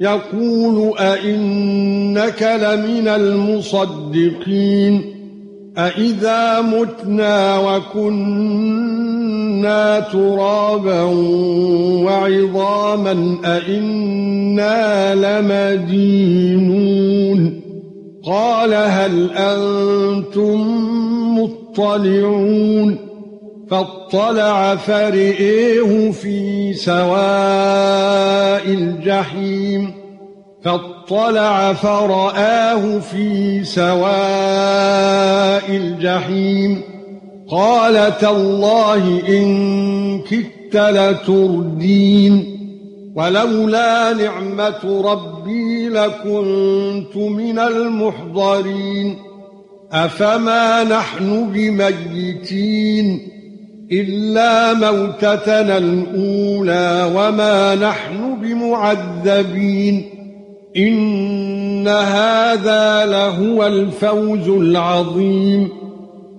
يقول أئنك لمن المصدقين أئذا متنا وكنا ترابا وعظاما أئنا لمدينون قال هل أنتم مطلعون فاطلع فرئيه في سواء الجحيم فاطلع فرآه في سواء الجحيم قال تالله إن كدت لتردين ولولا نعمة ربي لكنت من المحضرين أفما نحن بميتين إلا موتتنا الأولى وما نحن بمعذبين. إن هذا لهو الفوز العظيم.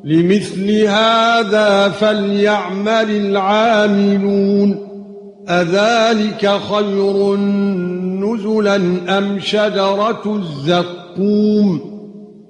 لمثل هذا فليعمل العاملون. أذلك خير نزلا أم شجرة الزقوم؟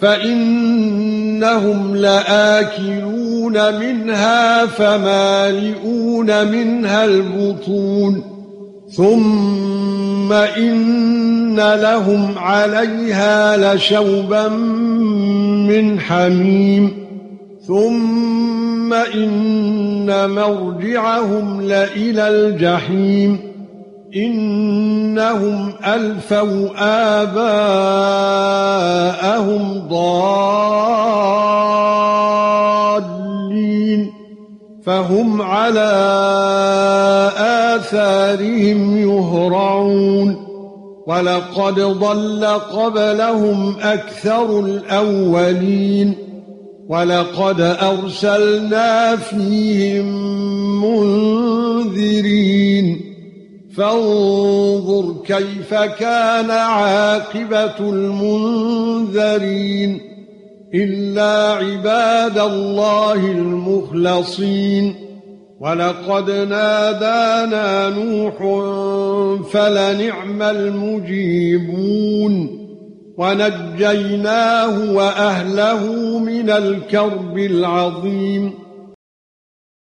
فإنهم لآكلون منها فمالئون منها البطون ثم إن لهم عليها لشوبا من حميم ثم إن مرجعهم لإلى الجحيم إنهم ألفوا آباءهم ضالين فهم على آثارهم يهرعون ولقد ضل قبلهم أكثر الأولين ولقد أرسلنا فيهم منذرين فانظر كيف كان عاقبة المنذرين إلا عباد الله المخلصين. ولقد نادانا نوح فلنعم المجيبون. ونجيناه وأهله من الكرب العظيم.